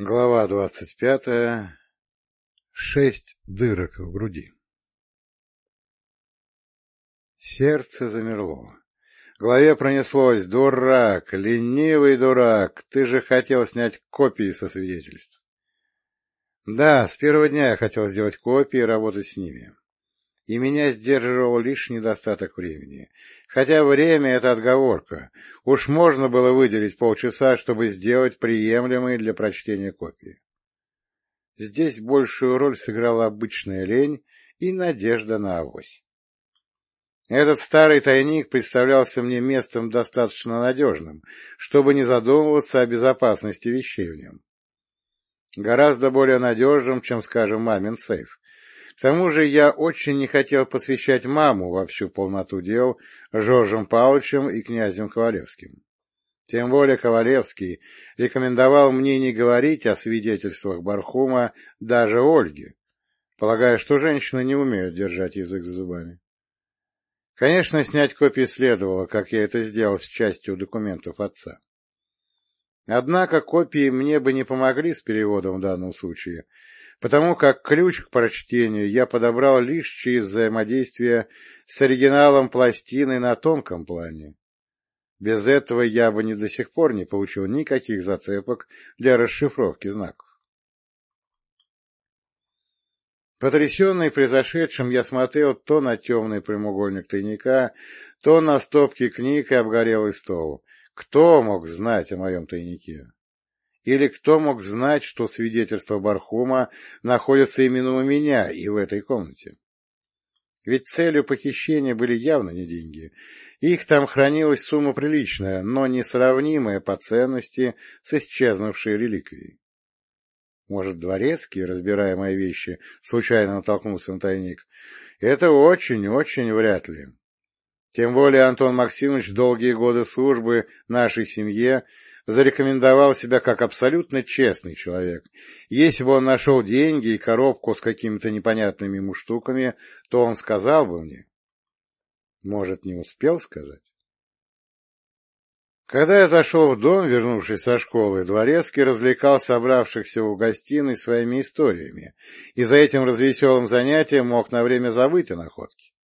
Глава двадцать пятая. Шесть дырок в груди. Сердце замерло. В голове пронеслось «Дурак! Ленивый дурак! Ты же хотел снять копии со свидетельств!» Да, с первого дня я хотел сделать копии и работать с ними. И меня сдерживал лишь недостаток времени. Хотя время — это отговорка. Уж можно было выделить полчаса, чтобы сделать приемлемые для прочтения копии. Здесь большую роль сыграла обычная лень и надежда на авось. Этот старый тайник представлялся мне местом достаточно надежным, чтобы не задумываться о безопасности вещей в нем. Гораздо более надежным, чем, скажем, мамин сейф, к тому же я очень не хотел посвящать маму во всю полноту дел Жоржем Павловичем и князем Ковалевским. Тем более Ковалевский рекомендовал мне не говорить о свидетельствах Бархума даже Ольге, полагая, что женщины не умеют держать язык за зубами. Конечно, снять копии следовало, как я это сделал с частью документов отца. Однако копии мне бы не помогли с переводом в данном случае, потому как ключ к прочтению я подобрал лишь через взаимодействие с оригиналом пластины на тонком плане. Без этого я бы ни до сих пор не получил никаких зацепок для расшифровки знаков. Потрясенный произошедшим, я смотрел то на темный прямоугольник тайника, то на стопки книг и обгорелый стол. Кто мог знать о моем тайнике? Или кто мог знать, что свидетельство Бархума находится именно у меня и в этой комнате? Ведь целью похищения были явно не деньги. Их там хранилась сумма приличная, но несравнимая по ценности с исчезнувшей реликвией. Может, дворецкий, разбирая мои вещи, случайно натолкнулся на тайник? Это очень-очень вряд ли. Тем более Антон Максимович долгие годы службы нашей семье зарекомендовал себя как абсолютно честный человек. Если бы он нашел деньги и коробку с какими-то непонятными ему штуками, то он сказал бы мне. Может, не успел сказать? Когда я зашел в дом, вернувшись со школы, Дворецкий развлекал собравшихся у гостиной своими историями, и за этим развеселым занятием мог на время забыть о находке.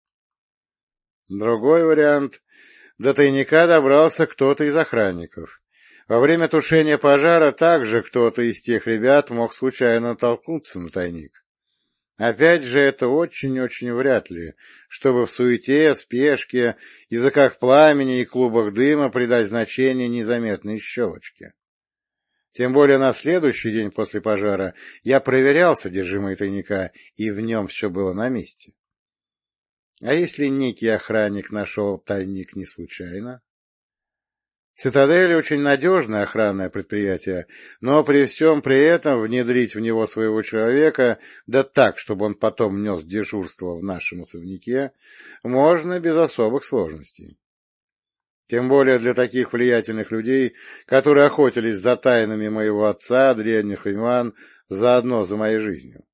Другой вариант — до тайника добрался кто-то из охранников. Во время тушения пожара также кто-то из тех ребят мог случайно толкнуться на тайник. Опять же, это очень-очень вряд ли, чтобы в суете, спешке, языках пламени и клубах дыма придать значение незаметной щелочке. Тем более на следующий день после пожара я проверял содержимое тайника, и в нем все было на месте. А если некий охранник нашел тайник не случайно? Цитадель очень надежное охранное предприятие, но при всем при этом внедрить в него своего человека, да так, чтобы он потом нес дежурство в нашем особняке, можно без особых сложностей. Тем более для таких влиятельных людей, которые охотились за тайнами моего отца, древних имен, заодно за моей жизнью.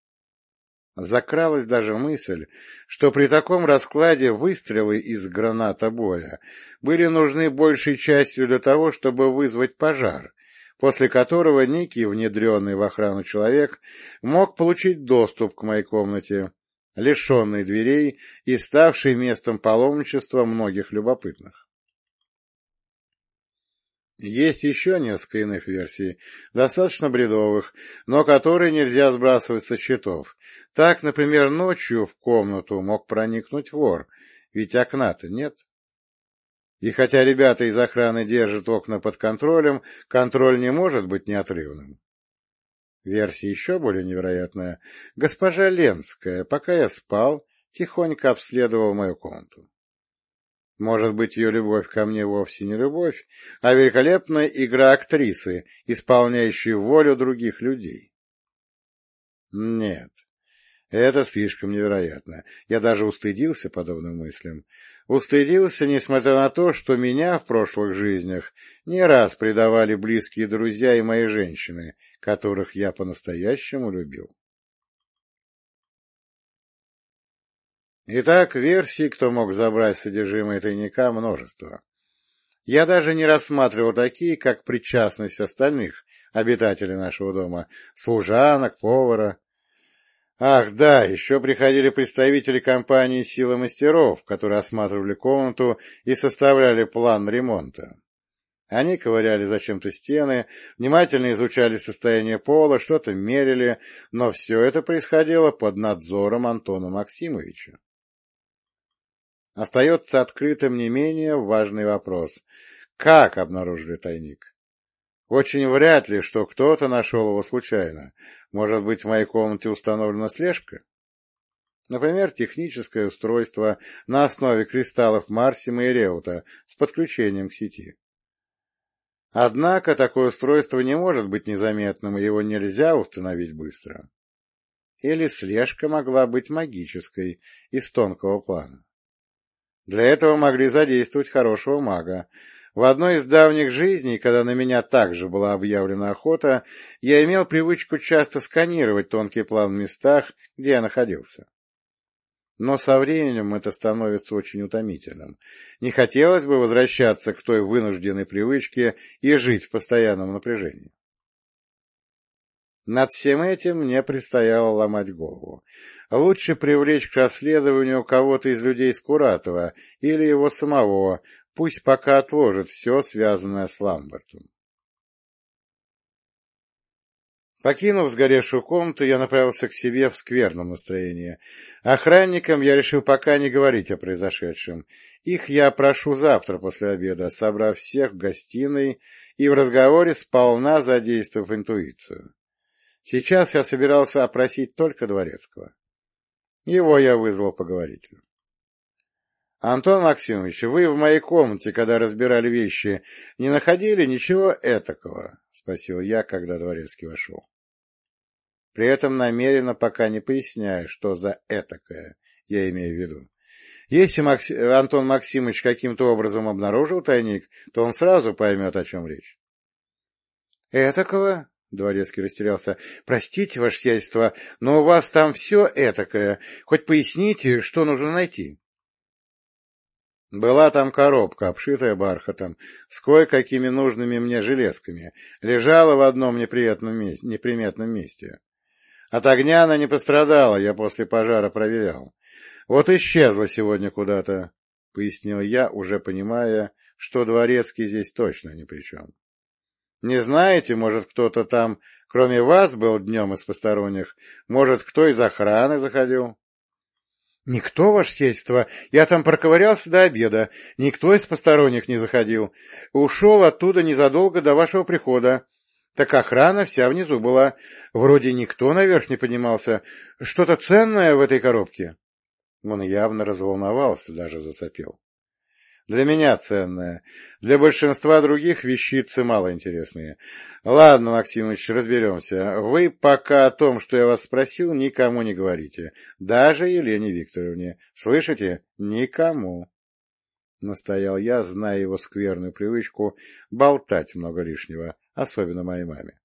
Закралась даже мысль, что при таком раскладе выстрелы из гранатобоя были нужны большей частью для того, чтобы вызвать пожар, после которого некий внедренный в охрану человек мог получить доступ к моей комнате, лишенный дверей и ставший местом паломничества многих любопытных. Есть еще несколько иных версий, достаточно бредовых, но которые нельзя сбрасывать со счетов. Так, например, ночью в комнату мог проникнуть вор, ведь окна-то нет. И хотя ребята из охраны держат окна под контролем, контроль не может быть неотрывным. Версия еще более невероятная. Госпожа Ленская, пока я спал, тихонько обследовала мою комнату. Может быть, ее любовь ко мне вовсе не любовь, а великолепная игра актрисы, исполняющей волю других людей? Нет, это слишком невероятно. Я даже устыдился подобным мыслям. Устыдился, несмотря на то, что меня в прошлых жизнях не раз предавали близкие друзья и мои женщины, которых я по-настоящему любил. Итак, версий, кто мог забрать содержимое тайника, множество. Я даже не рассматривал такие, как причастность остальных обитатели нашего дома, служанок, повара. Ах, да, еще приходили представители компании «Сила мастеров», которые осматривали комнату и составляли план ремонта. Они ковыряли зачем-то стены, внимательно изучали состояние пола, что-то мерили, но все это происходило под надзором Антона Максимовича. Остается открытым не менее важный вопрос. Как обнаружили тайник? Очень вряд ли, что кто-то нашел его случайно. Может быть, в моей комнате установлена слежка? Например, техническое устройство на основе кристаллов Марсима и Реута с подключением к сети. Однако такое устройство не может быть незаметным, и его нельзя установить быстро. Или слежка могла быть магической, из тонкого плана. Для этого могли задействовать хорошего мага. В одной из давних жизней, когда на меня также была объявлена охота, я имел привычку часто сканировать тонкий план в местах, где я находился но со временем это становится очень утомительным. Не хотелось бы возвращаться к той вынужденной привычке и жить в постоянном напряжении. Над всем этим мне предстояло ломать голову. Лучше привлечь к расследованию кого-то из людей Скуратова или его самого, пусть пока отложит все, связанное с Ламбертом. Покинув сгоревшую комнату, я направился к себе в скверном настроении. Охранникам я решил пока не говорить о произошедшем. Их я прошу завтра после обеда, собрав всех в гостиной и в разговоре сполна задействовав интуицию. Сейчас я собирался опросить только Дворецкого. Его я вызвал поговорить. — Антон Максимович, вы в моей комнате, когда разбирали вещи, не находили ничего этакого? — спросил я, когда Дворецкий вошел. При этом намеренно пока не поясняя, что за этакое я имею в виду. Если Макс... Антон Максимович каким-то образом обнаружил тайник, то он сразу поймет, о чем речь. — Этакого? — Дворецкий растерялся. — Простите, ваше сельство, но у вас там все этакое. Хоть поясните, что нужно найти. Была там коробка, обшитая бархатом, с кое-какими нужными мне железками, лежала в одном неприятном месте, неприметном месте. От огня она не пострадала, я после пожара проверял. Вот исчезла сегодня куда-то, — пояснил я, уже понимая, что дворецкий здесь точно ни при чем. Не знаете, может, кто-то там, кроме вас, был днем из посторонних? Может, кто из охраны заходил? — Никто, ваше сельство. Я там проковырялся до обеда. Никто из посторонних не заходил. Ушел оттуда незадолго до вашего прихода. Так охрана вся внизу была. Вроде никто наверх не поднимался. Что-то ценное в этой коробке. Он явно разволновался, даже зацепил. Для меня ценное. Для большинства других вещицы малоинтересные. Ладно, Максимович, разберемся. Вы пока о том, что я вас спросил, никому не говорите. Даже Елене Викторовне. Слышите? Никому. Настоял я, зная его скверную привычку болтать много лишнего, особенно моей маме.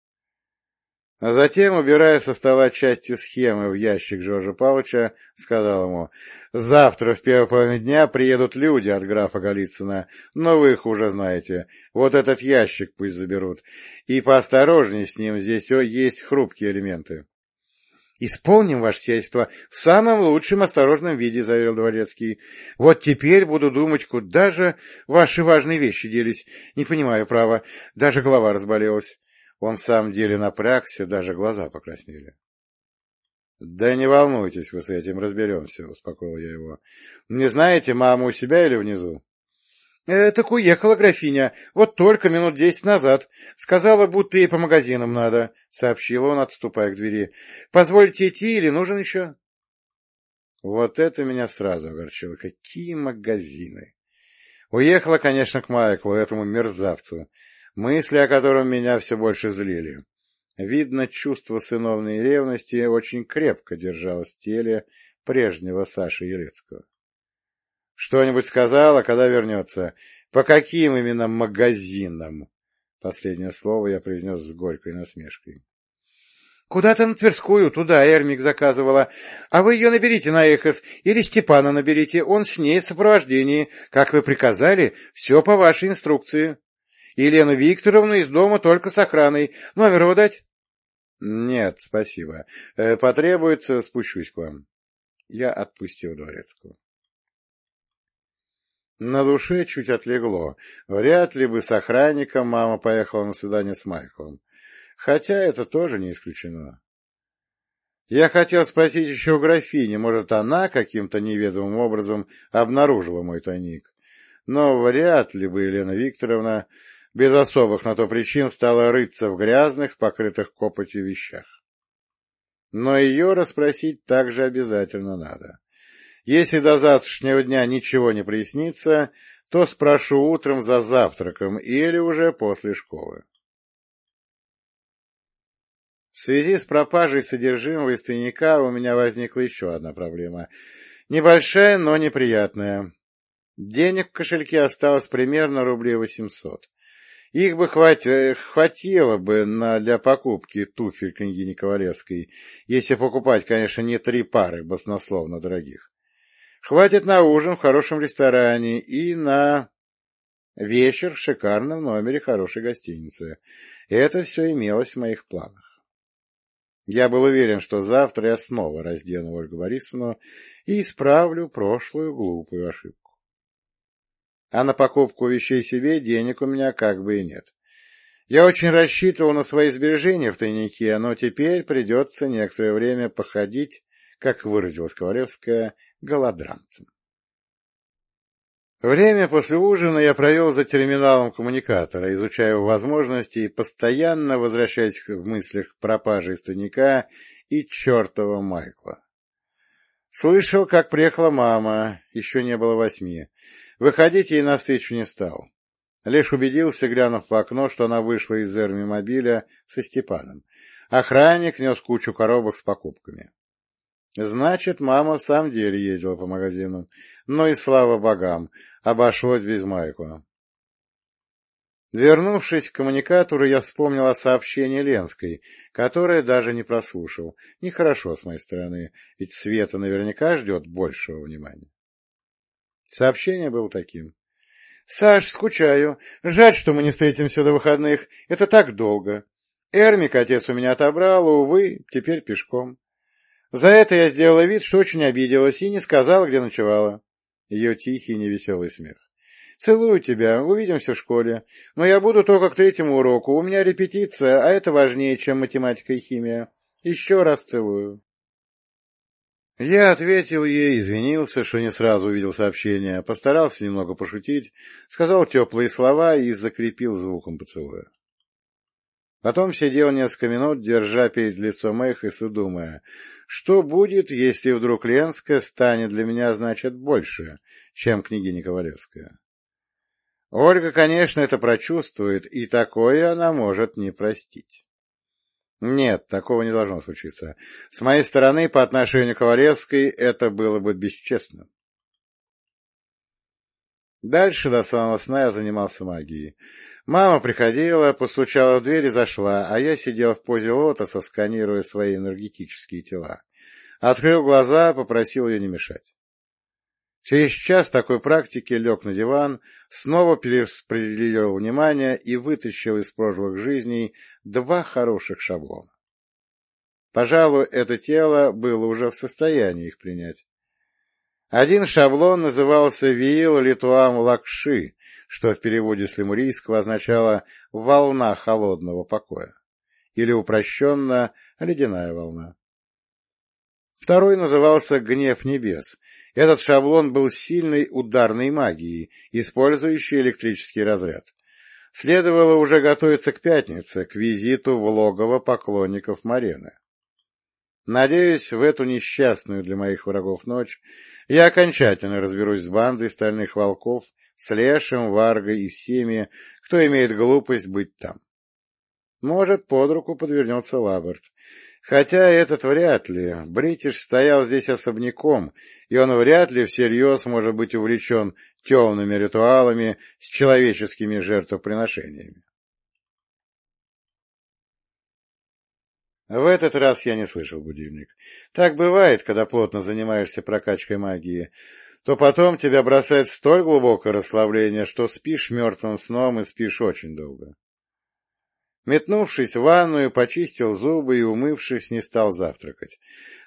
А затем, убирая со стола части схемы в ящик Жоржа Павловича, сказал ему, «Завтра в первой половине дня приедут люди от графа Голицына, но вы их уже знаете. Вот этот ящик пусть заберут. И поосторожней с ним, здесь есть хрупкие элементы». «Исполним ваше сельство в самом лучшем осторожном виде», — заверил Дворецкий. «Вот теперь буду думать, куда же ваши важные вещи делись. Не понимаю, право, даже голова разболелась». Он в самом деле напрягся, даже глаза покраснели. — Да не волнуйтесь вы с этим, разберемся, — успокоил я его. — Не знаете, мама у себя или внизу? «Э, — Так уехала графиня, вот только минут десять назад. Сказала, будто ей по магазинам надо, — сообщил он, отступая к двери. — Позвольте идти или нужен еще? Вот это меня сразу огорчило. Какие магазины! Уехала, конечно, к Майклу, этому мерзавцу мысли о котором меня все больше злили. Видно, чувство сыновной ревности очень крепко держалось в теле прежнего Саши Елецкого. Что-нибудь сказала, когда вернется? По каким именно магазинам? Последнее слово я произнес с горькой насмешкой. — Куда-то на Тверскую, туда Эрмик заказывала. А вы ее наберите на Эхос, или Степана наберите, он с ней в сопровождении. Как вы приказали, все по вашей инструкции. Елену Викторовну из дома только с охраной. Номер его дать? — Нет, спасибо. Э, потребуется, спущусь к вам. Я отпустил дворецкую. На душе чуть отлегло. Вряд ли бы с охранником мама поехала на свидание с Майклом. Хотя это тоже не исключено. Я хотел спросить еще у графини, может, она каким-то неведомым образом обнаружила мой тайник. Но вряд ли бы Елена Викторовна без особых на то причин стала рыться в грязных, покрытых копотью вещах. Но ее расспросить также обязательно надо. Если до завтрашнего дня ничего не прояснится, то спрошу утром за завтраком или уже после школы. В связи с пропажей содержимого из тайника у меня возникла еще одна проблема. Небольшая, но неприятная. Денег в кошельке осталось примерно рублей восемьсот. Их бы хват... хватило бы на... для покупки туфель княгини Ковалевской, если покупать, конечно, не три пары баснословно дорогих. Хватит на ужин в хорошем ресторане и на вечер в шикарном номере хорошей гостиницы. Это все имелось в моих планах. Я был уверен, что завтра я снова раздену Ольгу Борисовну и исправлю прошлую глупую ошибку. А на покупку вещей себе денег у меня как бы и нет. Я очень рассчитывал на свои сбережения в тайнике, но теперь придется некоторое время походить, как выразилась Ковалевская, голодранцем. Время после ужина я провел за терминалом коммуникатора, изучая возможности и постоянно возвращаясь в мыслях к пропаже из тайника и чертова Майкла. Слышал, как приехала мама, еще не было восьми. Выходить ей навстречу не стал. Лишь убедился, глянув в окно, что она вышла из эрмимобиля со Степаном. Охранник нес кучу коробок с покупками. Значит, мама в самом деле ездила по магазину. Но и слава богам, обошлось без Майку. Вернувшись к коммуникатору, я вспомнил о сообщении Ленской, которое даже не прослушал. Нехорошо с моей стороны, ведь Света наверняка ждет большего внимания. Сообщение было таким. — Саш, скучаю. Жаль, что мы не встретимся до выходных. Это так долго. Эрмик отец у меня отобрал, увы, теперь пешком. За это я сделала вид, что очень обиделась и не сказала, где ночевала. Ее тихий невеселый смех. «Целую тебя, увидимся в школе. Но я буду только к третьему уроку. У меня репетиция, а это важнее, чем математика и химия. Еще раз целую». Я ответил ей, извинился, что не сразу увидел сообщение, постарался немного пошутить, сказал теплые слова и закрепил звуком поцелуя. Потом сидел несколько минут, держа перед лицом Эхис и думая, что будет, если вдруг Ленская станет для меня, значит, больше, чем княгиня Ковалевская? Ольга, конечно, это прочувствует, и такое она может не простить. Нет, такого не должно случиться. С моей стороны, по отношению к Ковалевской, это было бы бесчестно. Дальше до самого сна я занимался магией. Мама приходила, постучала в дверь и зашла, а я сидел в позе лотоса, сканируя свои энергетические тела. Открыл глаза, попросил ее не мешать. Через час такой практики лег на диван, снова перераспределил внимание и вытащил из прошлых жизней два хороших шаблона. Пожалуй, это тело было уже в состоянии их принять. Один шаблон назывался «Виил Литуам Лакши», что в переводе с лемурийского означало «волна холодного покоя» или упрощенно «ледяная волна». Второй назывался «Гнев небес». Этот шаблон был сильной ударной магией, использующей электрический разряд. Следовало уже готовиться к пятнице, к визиту в логово поклонников Марены. Надеюсь, в эту несчастную для моих врагов ночь я окончательно разберусь с бандой стальных волков с Лешем, Варгой и всеми, кто имеет глупость быть там. Может, под руку подвернется Лаберт. Хотя этот вряд ли. Бритиш стоял здесь особняком, и он вряд ли всерьез может быть увлечен темными ритуалами с человеческими жертвоприношениями. В этот раз я не слышал будильник. Так бывает, когда плотно занимаешься прокачкой магии. то потом тебя бросает столь глубокое расслабление, что спишь мертвым сном и спишь очень долго. Метнувшись в ванную, почистил зубы и, умывшись, не стал завтракать.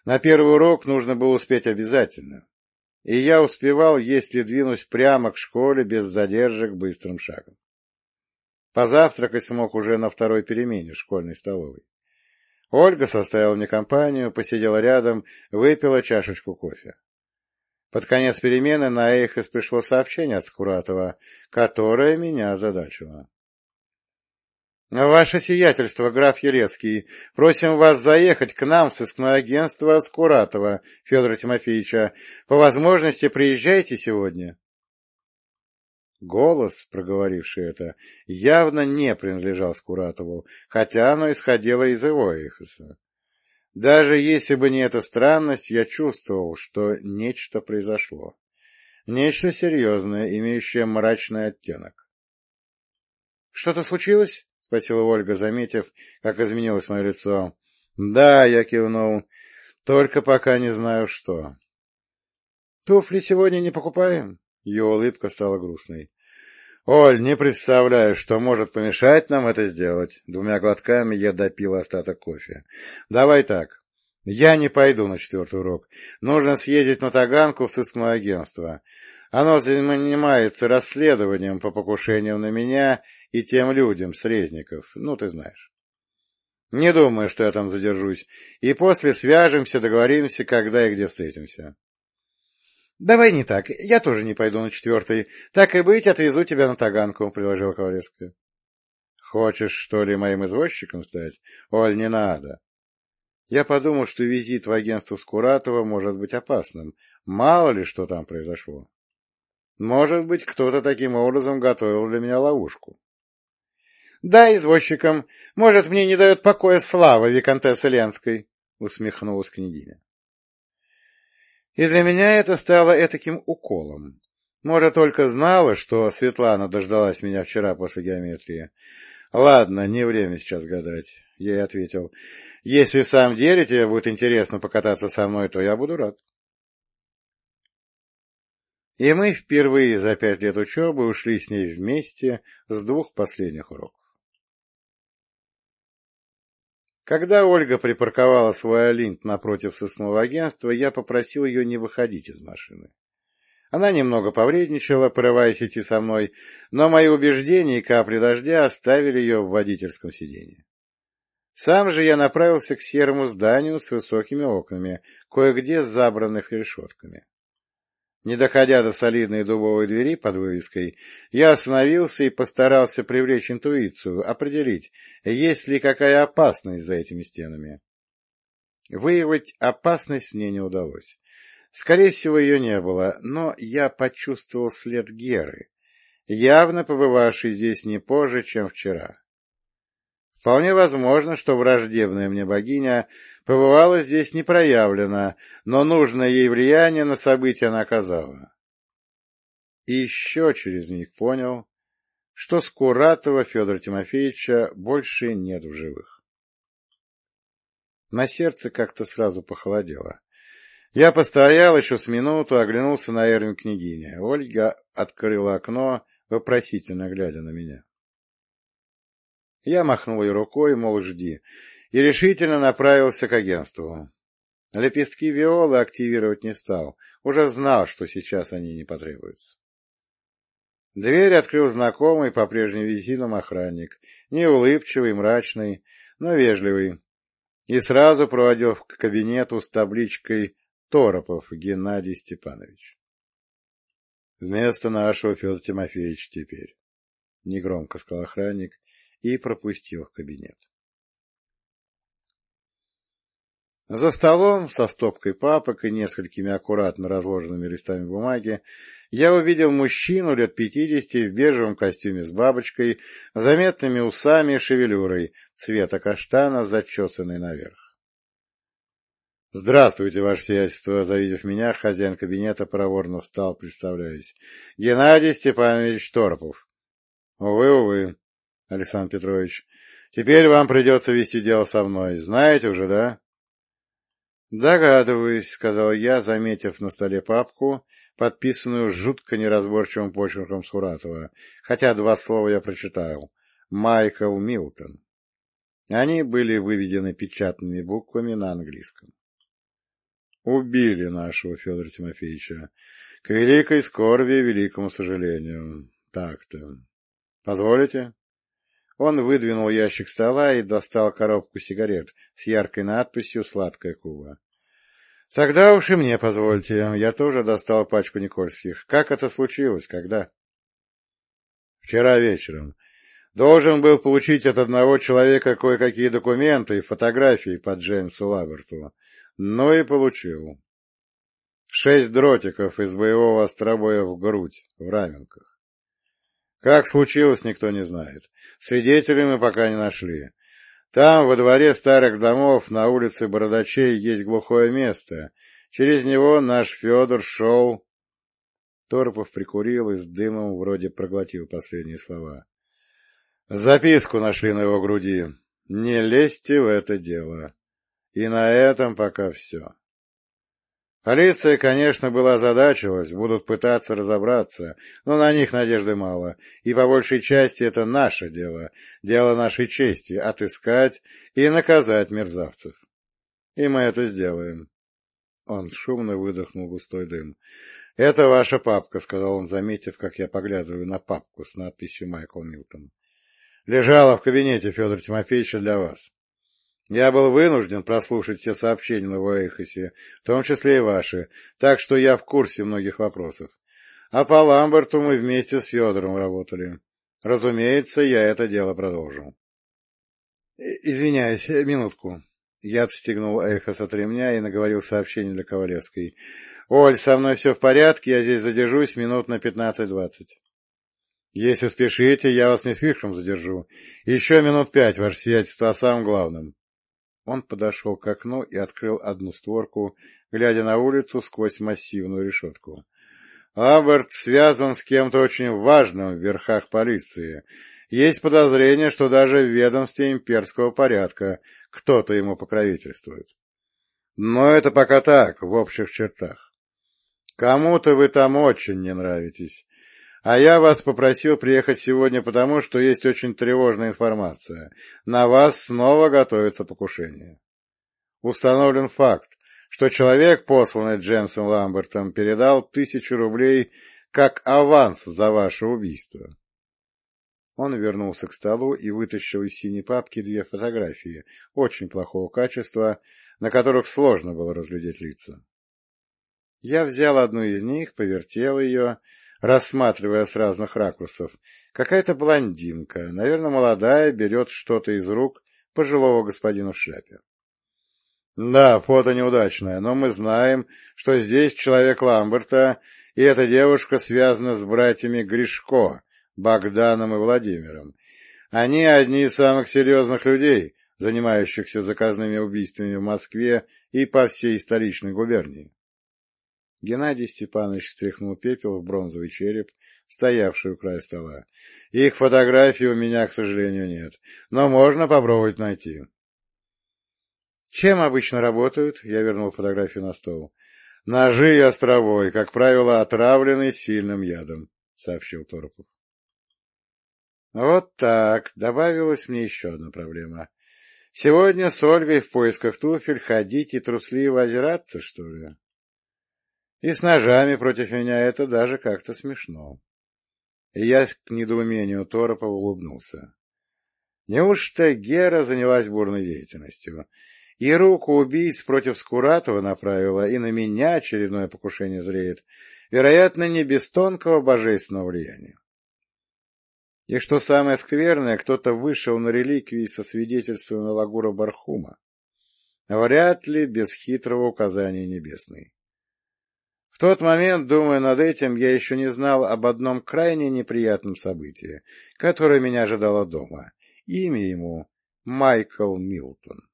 На первый урок нужно было успеть обязательно. И я успевал, если двинусь прямо к школе без задержек быстрым шагом. Позавтракать смог уже на второй перемене в школьной столовой. Ольга составила мне компанию, посидела рядом, выпила чашечку кофе. Под конец перемены на Эйхес пришло сообщение от Скуратова, которое меня озадачило. «Ваше сиятельство, граф Елецкий, просим вас заехать к нам в сыскное агентство Скуратова Федора Тимофеевича. По возможности приезжайте сегодня». Голос, проговоривший это, явно не принадлежал Скуратову, хотя оно исходило из его эхоса. Даже если бы не эта странность, я чувствовал, что нечто произошло. Нечто серьезное, имеющее мрачный оттенок. — Что-то случилось? — спросила Ольга, заметив, как изменилось мое лицо. — Да, я кивнул. Только пока не знаю, что. — Туфли сегодня не покупаем? Ее улыбка стала грустной. «Оль, не представляю, что может помешать нам это сделать». Двумя глотками я допил остаток кофе. «Давай так. Я не пойду на четвертый урок. Нужно съездить на Таганку в сыскное агентство. Оно занимается расследованием по покушениям на меня и тем людям с Резников. Ну, ты знаешь. Не думаю, что я там задержусь. И после свяжемся, договоримся, когда и где встретимся. — Давай не так, я тоже не пойду на четвертый. Так и быть, отвезу тебя на Таганку, — предложила Ковалевская. — Хочешь, что ли, моим извозчиком стать? Оль, не надо. Я подумал, что визит в агентство Скуратова может быть опасным. Мало ли, что там произошло. Может быть, кто-то таким образом готовил для меня ловушку. — Да, извозчиком. Может, мне не дает покоя слава Викантессы Ленской, — усмехнулась княгиня. И для меня это стало этаким уколом. Может, только знала, что Светлана дождалась меня вчера после геометрии. Ладно, не время сейчас гадать, — ей ответил. Если в самом деле тебе будет интересно покататься со мной, то я буду рад. И мы впервые за пять лет учебы ушли с ней вместе с двух последних уроков. Когда Ольга припарковала свой Олимп напротив соснового агентства, я попросил ее не выходить из машины. Она немного повредничала, порываясь идти со мной, но мои убеждения и капли дождя оставили ее в водительском сиденье. Сам же я направился к серому зданию с высокими окнами, кое-где забранных решетками. Не доходя до солидной дубовой двери под вывеской, я остановился и постарался привлечь интуицию, определить, есть ли какая опасность за этими стенами. Выявить опасность мне не удалось. Скорее всего, ее не было, но я почувствовал след Геры, явно побывавший здесь не позже, чем вчера. Вполне возможно, что враждебная мне богиня побывала здесь не проявлена, но нужное ей влияние на события она оказала. И еще через них понял, что Скуратова Федора Тимофеевича больше нет в живых. На сердце как-то сразу похолодело. Я постоял еще с минуту, оглянулся на Эрвин княгиня. Ольга открыла окно, вопросительно глядя на меня. Я махнул ей рукой, мол, жди, и решительно направился к агентству. Лепестки виолы активировать не стал, уже знал, что сейчас они не потребуются. Дверь открыл знакомый по прежним визитам охранник, неулыбчивый, мрачный, но вежливый, и сразу проводил в кабинету с табличкой «Торопов Геннадий Степанович». «Вместо нашего Федора Тимофеевича теперь», — негромко сказал охранник и пропустил в кабинет. За столом со стопкой папок и несколькими аккуратно разложенными листами бумаги я увидел мужчину лет пятидесяти в бежевом костюме с бабочкой, заметными усами и шевелюрой цвета каштана, зачесанной наверх. — Здравствуйте, ваше сиятельство! — завидев меня, хозяин кабинета проворно встал, представляясь. — Геннадий Степанович Торопов. — Увы, увы, Александр Петрович. Теперь вам придется вести дело со мной. Знаете уже, да? — Догадываюсь, — сказал я, заметив на столе папку, подписанную жутко неразборчивым почерком Суратова, хотя два слова я прочитал. Майкл Милтон. Они были выведены печатными буквами на английском. Убили нашего Федора Тимофеевича. К великой скорби и великому сожалению. Так-то. Позволите? Он выдвинул ящик стола и достал коробку сигарет с яркой надписью «Сладкая Куба». Тогда уж и мне позвольте. Я тоже достал пачку Никольских. Как это случилось? Когда? Вчера вечером. Должен был получить от одного человека кое-какие документы и фотографии по Джеймсу Лаберту. Ну и получил. Шесть дротиков из боевого остробоя в грудь, в раменках. Как случилось, никто не знает. Свидетелей мы пока не нашли. Там, во дворе старых домов, на улице Бородачей, есть глухое место. Через него наш Федор шел... Торопов прикурил и с дымом вроде проглотил последние слова. Записку нашли на его груди. Не лезьте в это дело. И на этом пока все. Полиция, конечно, была озадачилась, будут пытаться разобраться, но на них надежды мало, и по большей части это наше дело, дело нашей чести — отыскать и наказать мерзавцев. И мы это сделаем. Он шумно выдохнул густой дым. — Это ваша папка, — сказал он, заметив, как я поглядываю на папку с надписью «Майкл Милтон». — Лежала в кабинете Федора Тимофеевича для вас. Я был вынужден прослушать все сообщения на Вейхосе, в том числе и ваши, так что я в курсе многих вопросов. А по Ламберту мы вместе с Федором работали. Разумеется, я это дело продолжил. — Извиняюсь, минутку. Я отстегнул Эхос от ремня и наговорил сообщение для Ковалевской. — Оль, со мной все в порядке, я здесь задержусь минут на пятнадцать-двадцать. — Если спешите, я вас не слишком задержу. Еще минут пять, ваше сиятельство, о самом главном. Он подошел к окну и открыл одну створку, глядя на улицу сквозь массивную решетку. Аберт связан с кем-то очень важным в верхах полиции. Есть подозрение, что даже в ведомстве имперского порядка кто-то ему покровительствует. Но это пока так, в общих чертах. Кому-то вы там очень не нравитесь. А я вас попросил приехать сегодня потому, что есть очень тревожная информация. На вас снова готовится покушение. Установлен факт, что человек, посланный Джеймсом Ламбертом, передал тысячу рублей как аванс за ваше убийство. Он вернулся к столу и вытащил из синей папки две фотографии, очень плохого качества, на которых сложно было разглядеть лица. Я взял одну из них, повертел ее рассматривая с разных ракурсов. Какая-то блондинка, наверное, молодая, берет что-то из рук пожилого господина в шляпе. Да, фото неудачное, но мы знаем, что здесь человек Ламберта, и эта девушка связана с братьями Гришко, Богданом и Владимиром. Они одни из самых серьезных людей, занимающихся заказными убийствами в Москве и по всей столичной губернии. Геннадий Степанович стряхнул пепел в бронзовый череп, стоявший у края стола. Их фотографий у меня, к сожалению, нет, но можно попробовать найти. Чем обычно работают? Я вернул фотографию на стол. Ножи и островой, как правило, отравлены сильным ядом, сообщил Торопов. Вот так, добавилась мне еще одна проблема. Сегодня с Ольгой в поисках туфель ходить и трусливо озираться, что ли? И с ножами против меня это даже как-то смешно. И я к недоумению Торопова улыбнулся. Неужто Гера занялась бурной деятельностью? И руку убийц против Скуратова направила, и на меня очередное покушение зреет. Вероятно, не без тонкого божественного влияния. И что самое скверное, кто-то вышел на реликвии со свидетельством Лагура Бархума. Вряд ли без хитрого указания небесной. В тот момент, думая над этим, я еще не знал об одном крайне неприятном событии, которое меня ожидало дома. Имя ему — Майкл Милтон.